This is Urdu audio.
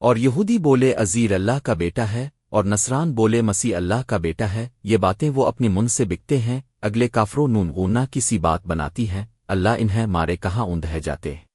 اور یہودی بولے عزیر اللہ کا بیٹا ہے اور نصران بولے مسیح اللہ کا بیٹا ہے، یہ باتیں وہ اپنی من سے بکتے ہیں، اگلے کافروں نون غونا کسی بات بناتی ہے اللہ انہیں مارے کہاں اوندھ ہے جاتے۔ ہیں